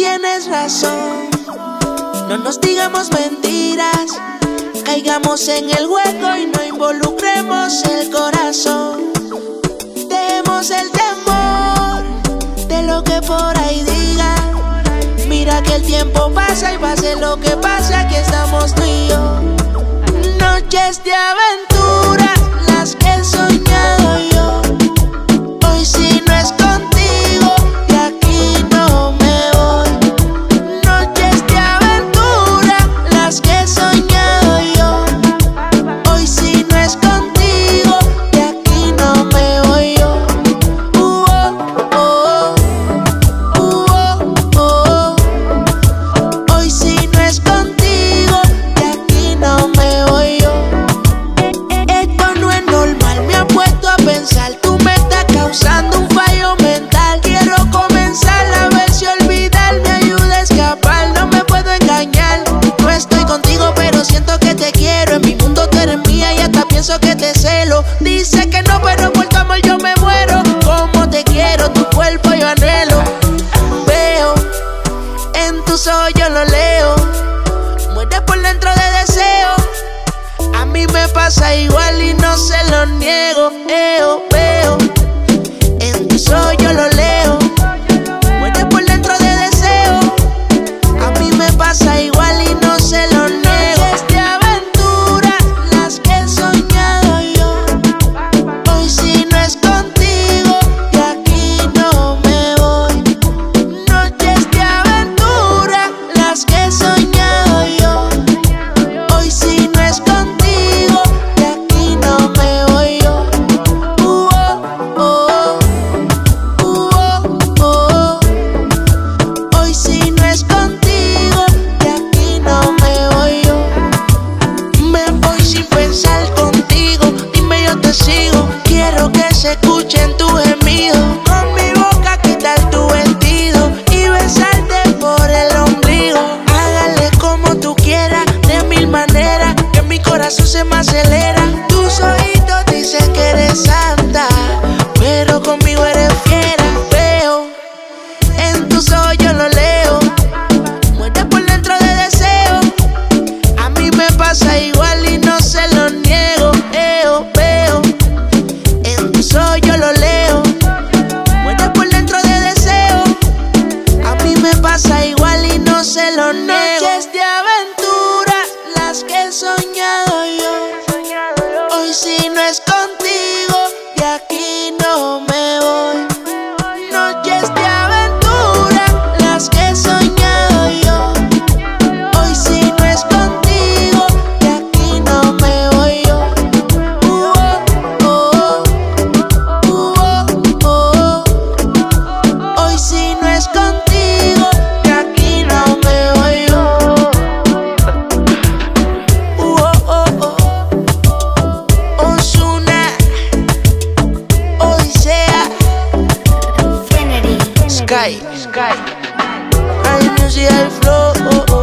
tienes razón. No nos digamos mentiras, caigamos en el hueco y no involucremos el corazón. Dejemos el temor de lo que por ahí diga. Mira que el tiempo pasa y pase lo que pase, aquí estamos tú y yo. pienso que te celo. Dice que no, pero por tu amor yo me muero. Como te quiero, tu cuerpo yo anhelo. Veo, en tus ojos yo lo leo. Mueres por dentro de deseo. A mí me pasa igual y no se lo niego. Veo. se sky, sky. I music, I flow.